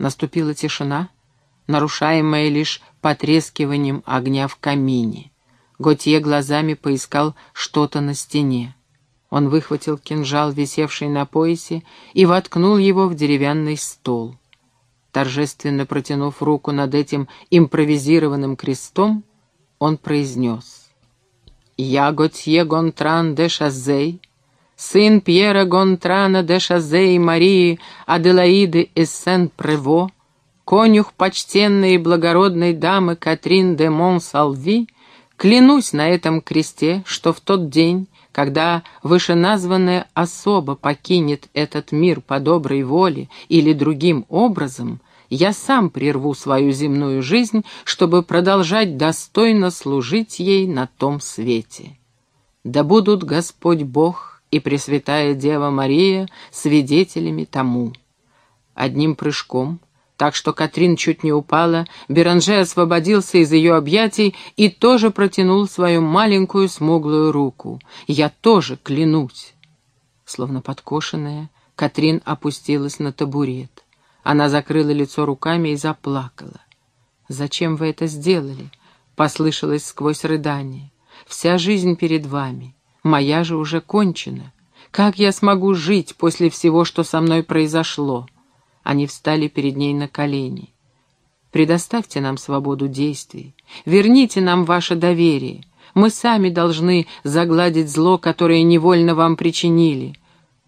Наступила тишина, нарушаемая лишь потрескиванием огня в камине. Готье глазами поискал что-то на стене. Он выхватил кинжал, висевший на поясе, и воткнул его в деревянный стол. Торжественно протянув руку над этим импровизированным крестом, он произнес «Я Готье Гонтран де Шазей, сын Пьера Гонтрана де Шазей Марии Аделаиды Эссен-Прево, конюх почтенной и благородной дамы Катрин де Монсалви, клянусь на этом кресте, что в тот день, когда вышеназванная особа покинет этот мир по доброй воле или другим образом, я сам прерву свою земную жизнь, чтобы продолжать достойно служить ей на том свете. Да будут Господь Бог и Пресвятая Дева Мария свидетелями тому. Одним прыжком — так что Катрин чуть не упала, Беранже освободился из ее объятий и тоже протянул свою маленькую смуглую руку. «Я тоже клянусь!» Словно подкошенная, Катрин опустилась на табурет. Она закрыла лицо руками и заплакала. «Зачем вы это сделали?» — послышалось сквозь рыдание. «Вся жизнь перед вами. Моя же уже кончена. Как я смогу жить после всего, что со мной произошло?» Они встали перед ней на колени. «Предоставьте нам свободу действий. Верните нам ваше доверие. Мы сами должны загладить зло, которое невольно вам причинили.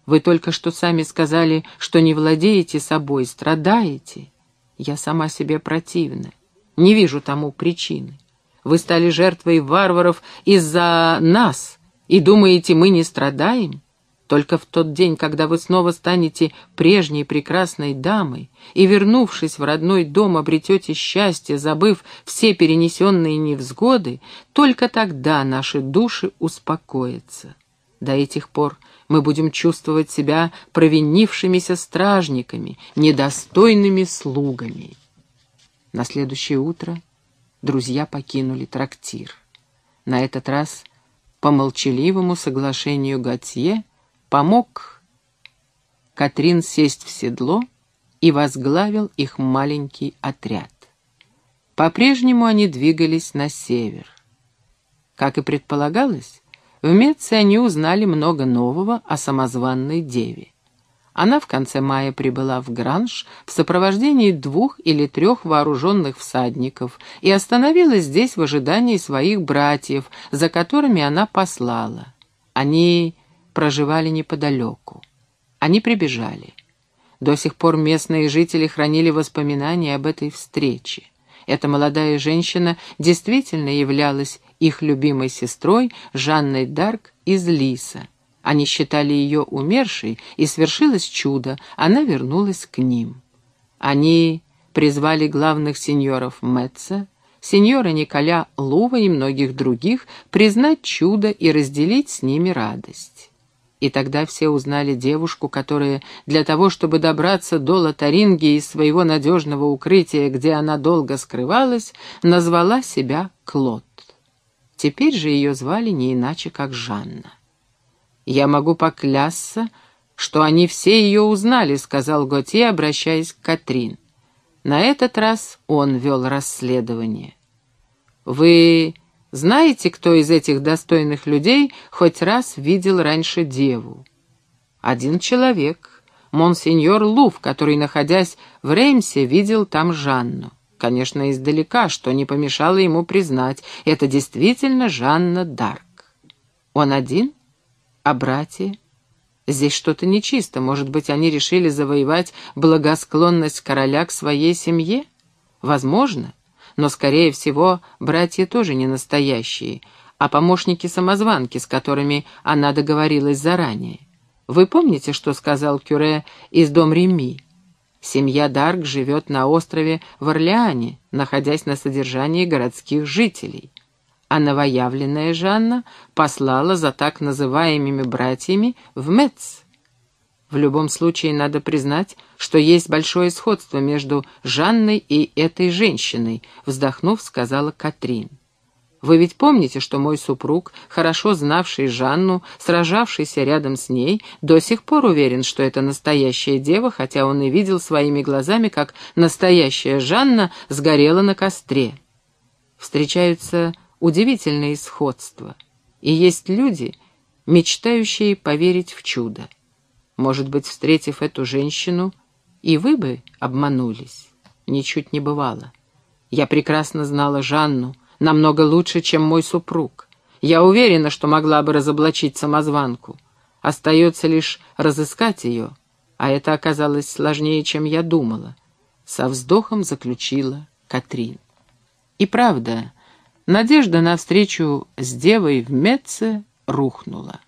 Вы только что сами сказали, что не владеете собой, страдаете. Я сама себе противна. Не вижу тому причины. Вы стали жертвой варваров из-за нас, и думаете, мы не страдаем? Только в тот день, когда вы снова станете прежней прекрасной дамой и, вернувшись в родной дом, обретете счастье, забыв все перенесенные невзгоды, только тогда наши души успокоятся. До этих пор мы будем чувствовать себя провинившимися стражниками, недостойными слугами. На следующее утро друзья покинули трактир. На этот раз по молчаливому соглашению Готье помог Катрин сесть в седло и возглавил их маленький отряд. По-прежнему они двигались на север. Как и предполагалось, в Меце они узнали много нового о самозванной деве. Она в конце мая прибыла в Гранж в сопровождении двух или трех вооруженных всадников и остановилась здесь в ожидании своих братьев, за которыми она послала. Они проживали неподалеку. Они прибежали. До сих пор местные жители хранили воспоминания об этой встрече. Эта молодая женщина действительно являлась их любимой сестрой Жанной Дарк из Лиса. Они считали ее умершей, и свершилось чудо, она вернулась к ним. Они призвали главных сеньоров Метца, сеньора Николя Лува и многих других признать чудо и разделить с ними радость. И тогда все узнали девушку, которая для того, чтобы добраться до Лотаринги из своего надежного укрытия, где она долго скрывалась, назвала себя Клод. Теперь же ее звали не иначе, как Жанна. «Я могу поклясться, что они все ее узнали», — сказал Готье, обращаясь к Катрин. На этот раз он вел расследование. «Вы знаете, кто из этих достойных людей хоть раз видел раньше деву? Один человек, монсеньор Лув, который, находясь в Реймсе, видел там Жанну. Конечно, издалека, что не помешало ему признать, это действительно Жанна Дарк. Он один? А братья? Здесь что-то нечисто. Может быть, они решили завоевать благосклонность короля к своей семье? Возможно но, скорее всего, братья тоже не настоящие, а помощники-самозванки, с которыми она договорилась заранее. Вы помните, что сказал Кюре из дом Реми? Семья Дарк живет на острове в Орлеане, находясь на содержании городских жителей. А новоявленная Жанна послала за так называемыми братьями в Мец. В любом случае, надо признать, что есть большое сходство между Жанной и этой женщиной, вздохнув, сказала Катрин. Вы ведь помните, что мой супруг, хорошо знавший Жанну, сражавшийся рядом с ней, до сих пор уверен, что это настоящая дева, хотя он и видел своими глазами, как настоящая Жанна сгорела на костре. Встречаются удивительные сходства, и есть люди, мечтающие поверить в чудо. Может быть, встретив эту женщину, и вы бы обманулись. Ничуть не бывало. Я прекрасно знала Жанну, намного лучше, чем мой супруг. Я уверена, что могла бы разоблачить самозванку. Остается лишь разыскать ее, а это оказалось сложнее, чем я думала. Со вздохом заключила Катрин. И правда, надежда на встречу с девой в Меце рухнула.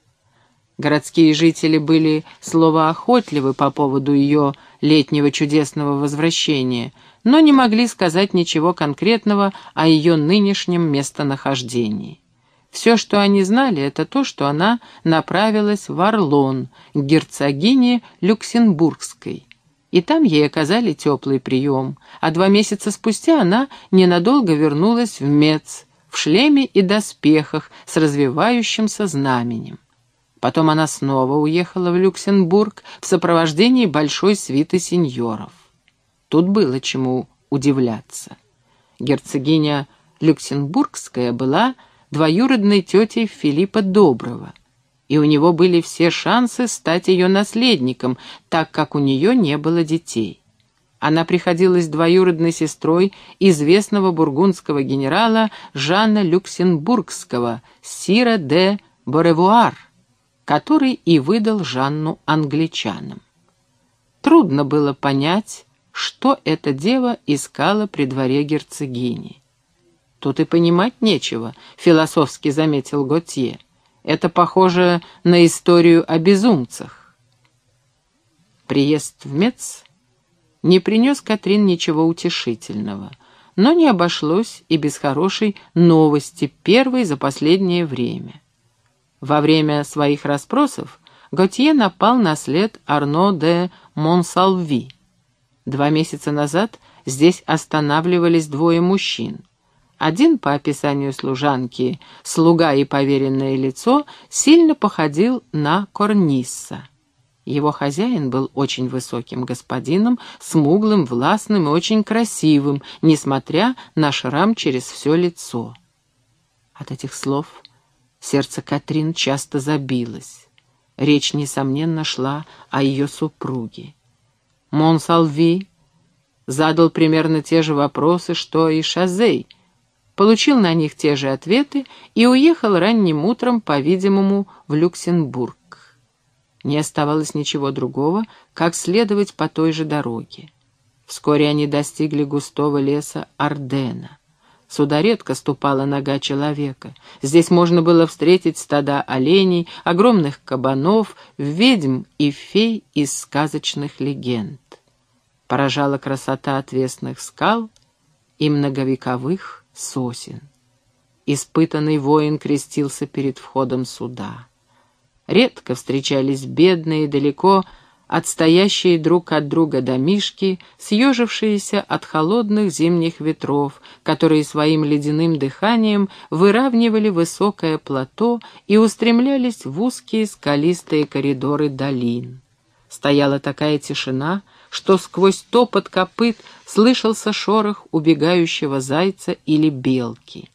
Городские жители были словоохотливы по поводу ее летнего чудесного возвращения, но не могли сказать ничего конкретного о ее нынешнем местонахождении. Все, что они знали, это то, что она направилась в Орлон, к герцогине Люксембургской. И там ей оказали теплый прием, а два месяца спустя она ненадолго вернулась в Мец, в шлеме и доспехах с развивающимся знаменем. Потом она снова уехала в Люксембург в сопровождении большой свиты сеньоров. Тут было чему удивляться. Герцогиня Люксембургская была двоюродной тетей Филиппа Доброго, и у него были все шансы стать ее наследником, так как у нее не было детей. Она приходилась двоюродной сестрой известного бургундского генерала Жана Люксембургского, Сира де Боревуар, который и выдал Жанну англичанам. Трудно было понять, что эта дева искала при дворе герцогини. «Тут и понимать нечего», — философски заметил Готье. «Это похоже на историю о безумцах». Приезд в Мец не принес Катрин ничего утешительного, но не обошлось и без хорошей новости, первой за последнее время. Во время своих расспросов Готье напал на след Арно де Монсалви. Два месяца назад здесь останавливались двое мужчин. Один, по описанию служанки, слуга и поверенное лицо, сильно походил на Корнисса. Его хозяин был очень высоким господином, смуглым, властным и очень красивым, несмотря на шрам через все лицо. От этих слов Сердце Катрин часто забилось. Речь, несомненно, шла о ее супруге. Монсалви задал примерно те же вопросы, что и Шазей, получил на них те же ответы и уехал ранним утром, по-видимому, в Люксембург. Не оставалось ничего другого, как следовать по той же дороге. Вскоре они достигли густого леса Ардена. Сюда редко ступала нога человека. Здесь можно было встретить стада оленей, огромных кабанов, ведьм и фей из сказочных легенд. Поражала красота отвесных скал и многовековых сосен. Испытанный воин крестился перед входом суда. Редко встречались бедные, далеко отстоящие друг от друга домишки, съежившиеся от холодных зимних ветров, которые своим ледяным дыханием выравнивали высокое плато и устремлялись в узкие скалистые коридоры долин. Стояла такая тишина, что сквозь топот копыт слышался шорох убегающего зайца или белки.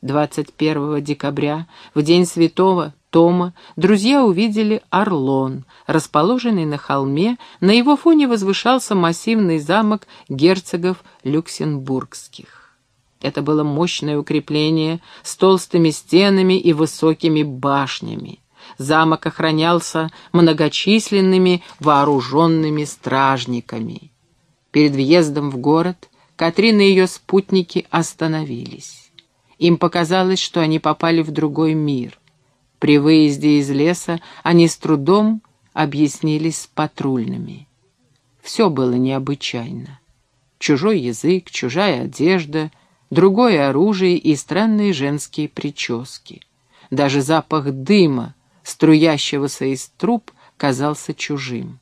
21 декабря, в день святого Тома, друзья увидели Орлон, расположенный на холме, на его фоне возвышался массивный замок герцогов люксембургских. Это было мощное укрепление с толстыми стенами и высокими башнями. Замок охранялся многочисленными вооруженными стражниками. Перед въездом в город Катрин и ее спутники остановились. Им показалось, что они попали в другой мир. При выезде из леса они с трудом объяснились с патрульными. Все было необычайно. Чужой язык, чужая одежда, другое оружие и странные женские прически. Даже запах дыма, струящегося из труб, казался чужим.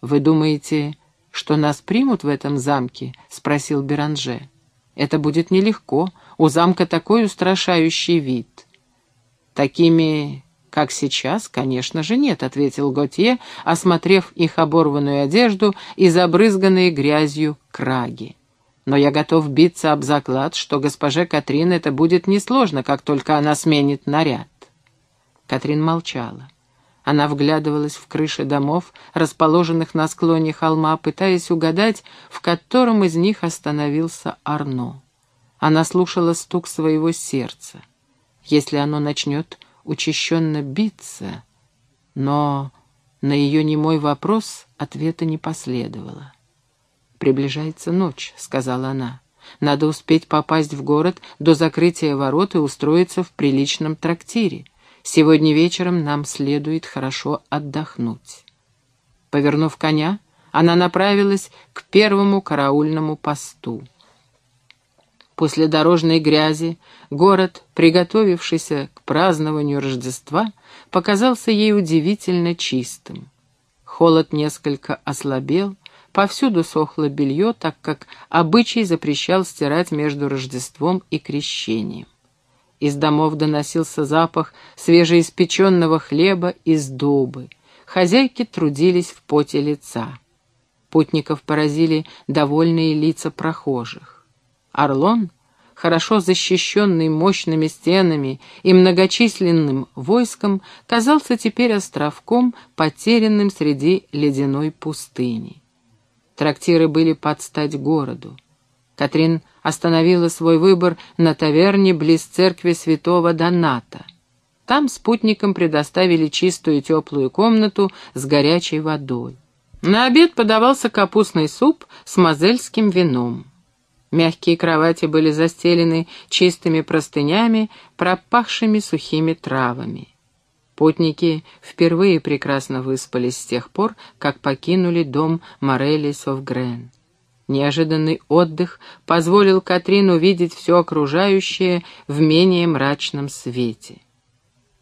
«Вы думаете, что нас примут в этом замке?» — спросил Беранже. Это будет нелегко, у замка такой устрашающий вид. Такими, как сейчас, конечно же, нет, — ответил Готье, осмотрев их оборванную одежду и забрызганные грязью краги. Но я готов биться об заклад, что госпоже Катрин это будет несложно, как только она сменит наряд. Катрин молчала. Она вглядывалась в крыши домов, расположенных на склоне холма, пытаясь угадать, в котором из них остановился Арно. Она слушала стук своего сердца. Если оно начнет учащенно биться, но на ее немой вопрос ответа не последовало. «Приближается ночь», — сказала она. «Надо успеть попасть в город до закрытия ворот и устроиться в приличном трактире. Сегодня вечером нам следует хорошо отдохнуть. Повернув коня, она направилась к первому караульному посту. После дорожной грязи город, приготовившийся к празднованию Рождества, показался ей удивительно чистым. Холод несколько ослабел, повсюду сохло белье, так как обычай запрещал стирать между Рождеством и Крещением. Из домов доносился запах свежеиспеченного хлеба из дубы. Хозяйки трудились в поте лица. Путников поразили довольные лица прохожих. Орлон, хорошо защищенный мощными стенами и многочисленным войском, казался теперь островком, потерянным среди ледяной пустыни. Трактиры были под стать городу. Катрин остановила свой выбор на таверне близ церкви святого Доната. Там спутникам предоставили чистую теплую комнату с горячей водой. На обед подавался капустный суп с мозельским вином. Мягкие кровати были застелены чистыми простынями, пропахшими сухими травами. Путники впервые прекрасно выспались с тех пор, как покинули дом Морелли Совгрен. Неожиданный отдых позволил Катрин увидеть все окружающее в менее мрачном свете.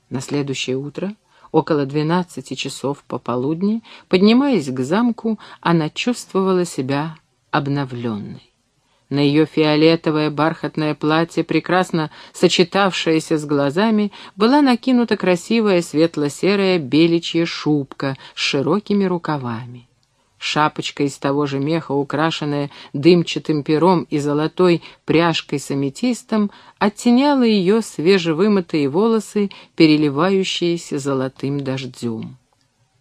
На следующее утро, около двенадцати часов пополудни, поднимаясь к замку, она чувствовала себя обновленной. На ее фиолетовое бархатное платье, прекрасно сочетавшееся с глазами, была накинута красивая светло-серая беличья шубка с широкими рукавами. Шапочка из того же меха, украшенная дымчатым пером и золотой пряжкой с аметистом, оттеняла ее свежевымытые волосы, переливающиеся золотым дождем.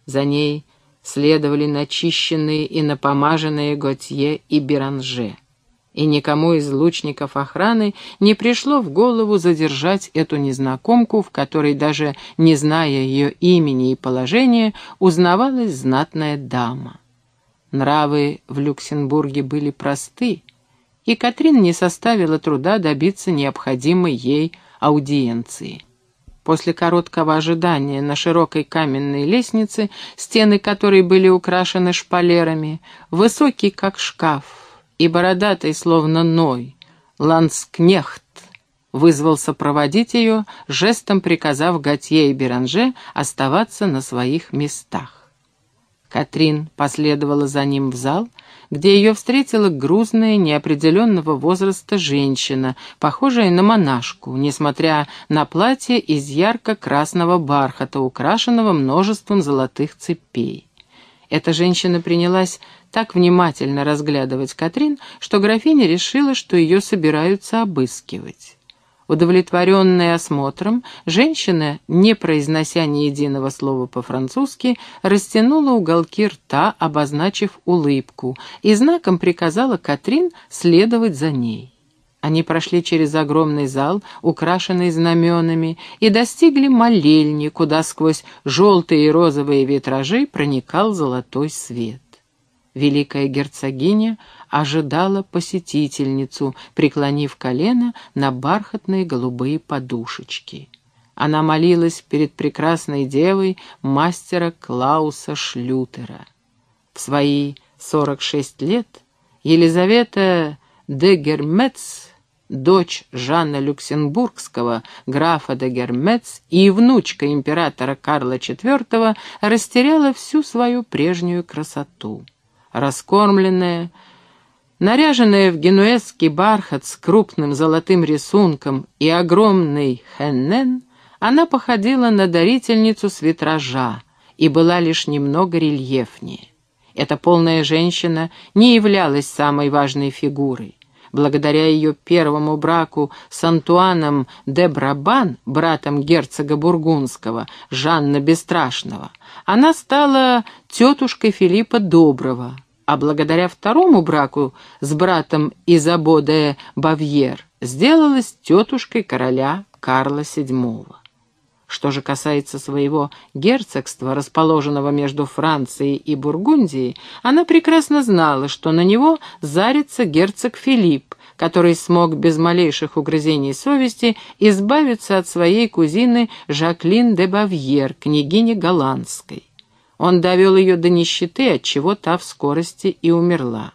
За ней следовали начищенные и напомаженные Готье и Беранже. И никому из лучников охраны не пришло в голову задержать эту незнакомку, в которой, даже не зная ее имени и положения, узнавалась знатная дама. Нравы в Люксембурге были просты, и Катрин не составила труда добиться необходимой ей аудиенции. После короткого ожидания на широкой каменной лестнице, стены которой были украшены шпалерами, высокий как шкаф и бородатый словно ной, ланскнехт вызвался проводить ее, жестом приказав Готье и Беранже оставаться на своих местах. Катрин последовала за ним в зал, где ее встретила грузная, неопределенного возраста женщина, похожая на монашку, несмотря на платье из ярко-красного бархата, украшенного множеством золотых цепей. Эта женщина принялась так внимательно разглядывать Катрин, что графиня решила, что ее собираются обыскивать. Удовлетворенная осмотром, женщина, не произнося ни единого слова по-французски, растянула уголки рта, обозначив улыбку, и знаком приказала Катрин следовать за ней. Они прошли через огромный зал, украшенный знаменами, и достигли молельни, куда сквозь желтые и розовые витражи проникал золотой свет. Великая герцогиня ожидала посетительницу, преклонив колено на бархатные голубые подушечки. Она молилась перед прекрасной девой мастера Клауса Шлютера. В свои сорок шесть лет Елизавета де Гермец, дочь Жанна Люксембургского, графа де Гермец и внучка императора Карла IV, растеряла всю свою прежнюю красоту раскормленная, Наряженная в генуэзский бархат с крупным золотым рисунком и огромный хеннен, она походила на дарительницу с витража и была лишь немного рельефнее. Эта полная женщина не являлась самой важной фигурой. Благодаря ее первому браку с Антуаном де Брабан, братом герцога Бургундского, Жанна Бесстрашного, она стала тетушкой Филиппа Доброго, а благодаря второму браку с братом Изабо де Бавьер сделалась тетушкой короля Карла VII. Что же касается своего герцогства, расположенного между Францией и Бургундией, она прекрасно знала, что на него зарится герцог Филипп, который смог без малейших угрызений совести избавиться от своей кузины Жаклин де Бавьер, княгини Голландской. Он довел ее до нищеты, от чего та в скорости и умерла.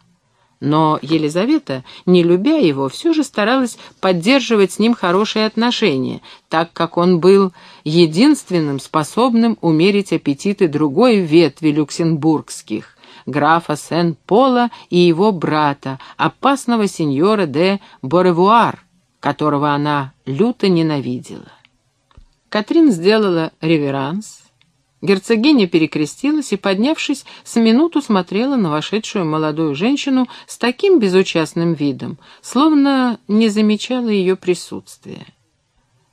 Но Елизавета, не любя его, все же старалась поддерживать с ним хорошие отношения, так как он был единственным способным умерить аппетиты другой ветви люксембургских, графа Сен-Пола и его брата, опасного сеньора де Боревуар, которого она люто ненавидела. Катрин сделала реверанс, Герцогиня перекрестилась и, поднявшись, с минуту смотрела на вошедшую молодую женщину с таким безучастным видом, словно не замечала ее присутствия.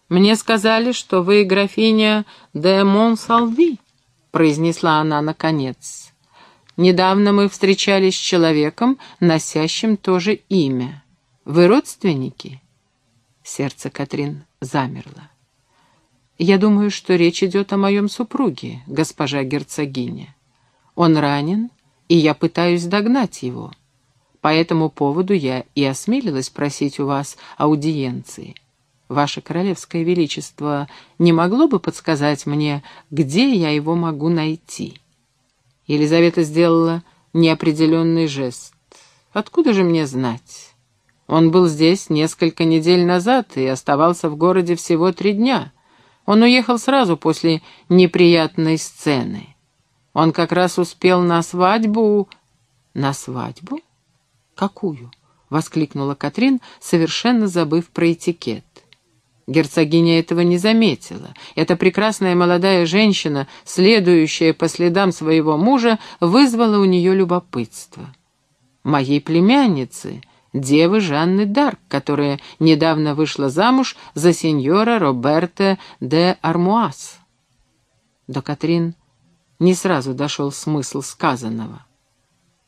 «Мне сказали, что вы графиня де Монсалви», — произнесла она наконец. «Недавно мы встречались с человеком, носящим то же имя. Вы родственники?» Сердце Катрин замерло. Я думаю, что речь идет о моем супруге, госпожа герцогиня. Он ранен, и я пытаюсь догнать его. По этому поводу я и осмелилась просить у вас аудиенции. Ваше Королевское Величество не могло бы подсказать мне, где я его могу найти?» Елизавета сделала неопределенный жест. «Откуда же мне знать? Он был здесь несколько недель назад и оставался в городе всего три дня». Он уехал сразу после неприятной сцены. Он как раз успел на свадьбу... На свадьбу? Какую? Воскликнула Катрин, совершенно забыв про этикет. Герцогиня этого не заметила. Эта прекрасная молодая женщина, следующая по следам своего мужа, вызвала у нее любопытство. «Моей племянницы», девы Жанны Дарк, которая недавно вышла замуж за сеньора Роберта де Армуаз. До Катрин не сразу дошел смысл сказанного.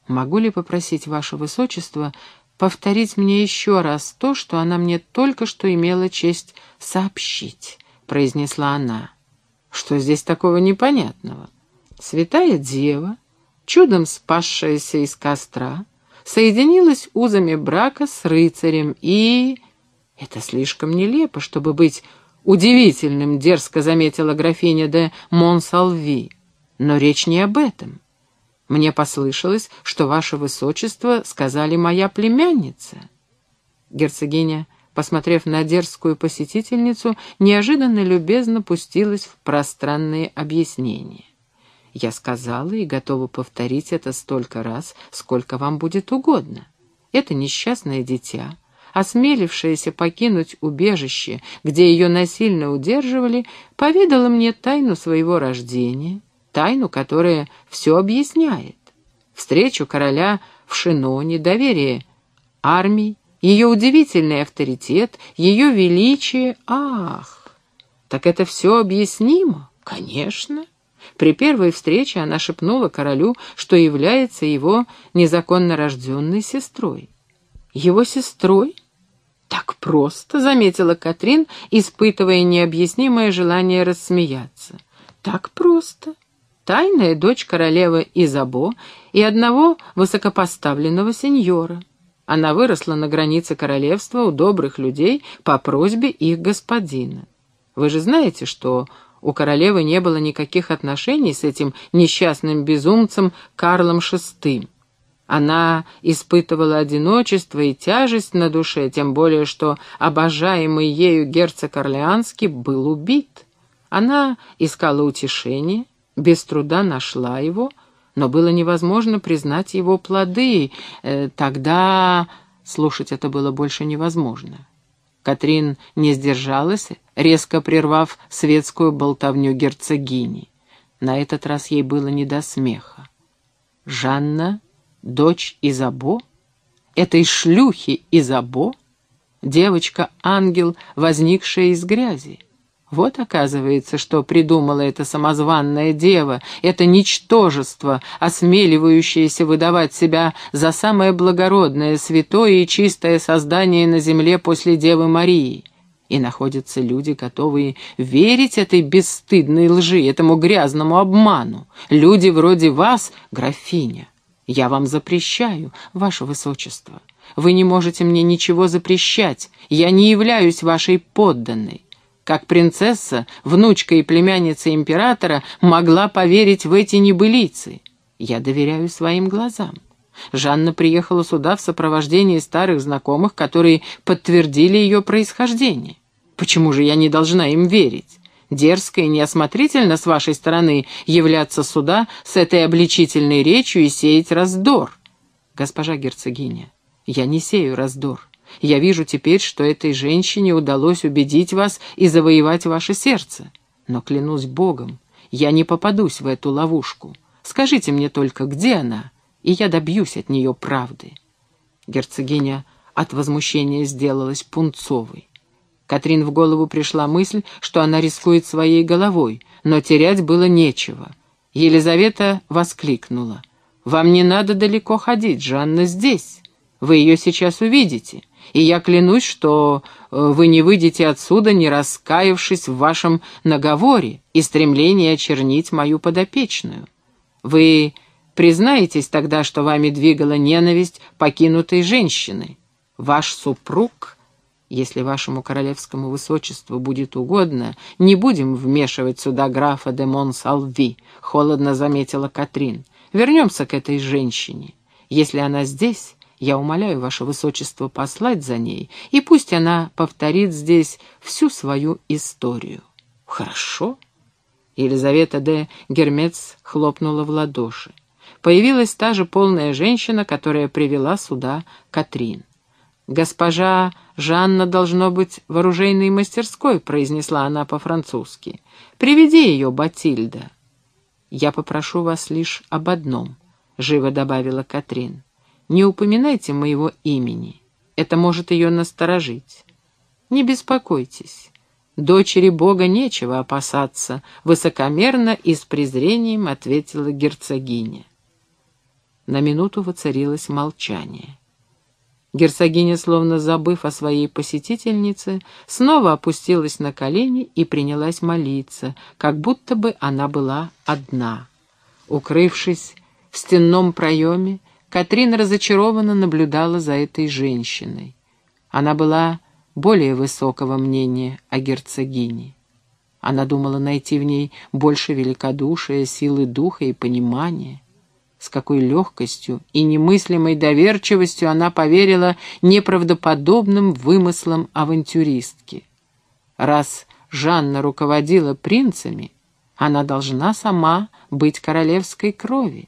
«Могу ли попросить ваше высочество повторить мне еще раз то, что она мне только что имела честь сообщить?» — произнесла она. «Что здесь такого непонятного? Святая дева, чудом спасшаяся из костра, соединилась узами брака с рыцарем и... Это слишком нелепо, чтобы быть удивительным, дерзко заметила графиня де Монсалви. Но речь не об этом. Мне послышалось, что ваше высочество сказали моя племянница. Герцогиня, посмотрев на дерзкую посетительницу, неожиданно любезно пустилась в пространные объяснения. Я сказала и готова повторить это столько раз, сколько вам будет угодно. Это несчастное дитя, осмелившееся покинуть убежище, где ее насильно удерживали, поведала мне тайну своего рождения, тайну, которая все объясняет. Встречу короля в Шиноне, доверие армии, ее удивительный авторитет, ее величие. Ах, так это все объяснимо? Конечно. При первой встрече она шепнула королю, что является его незаконно рожденной сестрой. Его сестрой? Так просто, заметила Катрин, испытывая необъяснимое желание рассмеяться. Так просто. Тайная дочь королевы Изабо и одного высокопоставленного сеньора. Она выросла на границе королевства у добрых людей по просьбе их господина. Вы же знаете, что у королевы не было никаких отношений с этим несчастным безумцем Карлом VI. Она испытывала одиночество и тяжесть на душе, тем более что обожаемый ею герцог Орлеанский был убит. Она искала утешение, без труда нашла его, но было невозможно признать его плоды. Э, тогда слушать это было больше невозможно. Катрин не сдержалась, резко прервав светскую болтовню герцогини. На этот раз ей было не до смеха. Жанна, дочь Изабо, этой шлюхи Изабо, девочка-ангел, возникшая из грязи. Вот, оказывается, что придумала эта самозванная дева, это ничтожество, осмеливающееся выдавать себя за самое благородное, святое и чистое создание на земле после Девы Марии. И находятся люди, готовые верить этой бесстыдной лжи, этому грязному обману. Люди вроде вас, графиня. Я вам запрещаю, ваше высочество. Вы не можете мне ничего запрещать. Я не являюсь вашей подданной. Как принцесса, внучка и племянница императора могла поверить в эти небылицы? Я доверяю своим глазам. Жанна приехала сюда в сопровождении старых знакомых, которые подтвердили ее происхождение. Почему же я не должна им верить? Дерзко и неосмотрительно с вашей стороны являться сюда с этой обличительной речью и сеять раздор. Госпожа герцогиня, я не сею раздор. Я вижу теперь, что этой женщине удалось убедить вас и завоевать ваше сердце. Но клянусь Богом, я не попадусь в эту ловушку. Скажите мне только, где она, и я добьюсь от нее правды». Герцогиня от возмущения сделалась пунцовой. Катрин в голову пришла мысль, что она рискует своей головой, но терять было нечего. Елизавета воскликнула. «Вам не надо далеко ходить, Жанна здесь. Вы ее сейчас увидите и я клянусь, что э, вы не выйдете отсюда, не раскаявшись в вашем наговоре и стремлении очернить мою подопечную. Вы признаетесь тогда, что вами двигала ненависть покинутой женщины. Ваш супруг, если вашему королевскому высочеству будет угодно, не будем вмешивать сюда графа де Монсалви, холодно заметила Катрин. Вернемся к этой женщине. Если она здесь, я умоляю, ваше высочество, послать за ней, и пусть она повторит здесь всю свою историю. Хорошо. Елизавета де Гермец хлопнула в ладоши. Появилась та же полная женщина, которая привела сюда Катрин. «Госпожа Жанна должно быть в оружейной мастерской», — произнесла она по-французски. «Приведи ее, Батильда». «Я попрошу вас лишь об одном», — живо добавила Катрин. Не упоминайте моего имени. Это может ее насторожить. Не беспокойтесь. Дочери Бога нечего опасаться, высокомерно и с презрением ответила герцогиня. На минуту воцарилось молчание. Герцогиня, словно забыв о своей посетительнице, снова опустилась на колени и принялась молиться, как будто бы она была одна. Укрывшись в стенном проеме, Катрин разочарованно наблюдала за этой женщиной. Она была более высокого мнения о герцогине. Она думала найти в ней больше великодушия, силы духа и понимания. С какой легкостью и немыслимой доверчивостью она поверила неправдоподобным вымыслам авантюристки. Раз Жанна руководила принцами, она должна сама быть королевской крови.